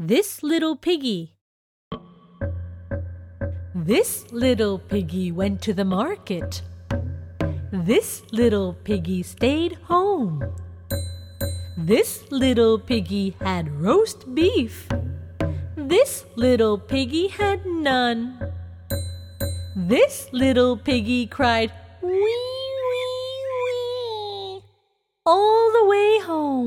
This little piggy. This little piggy went to the market. This little piggy stayed home. This little piggy had roast beef. This little piggy had none. This little piggy cried, wee, wee, wee, all the way home.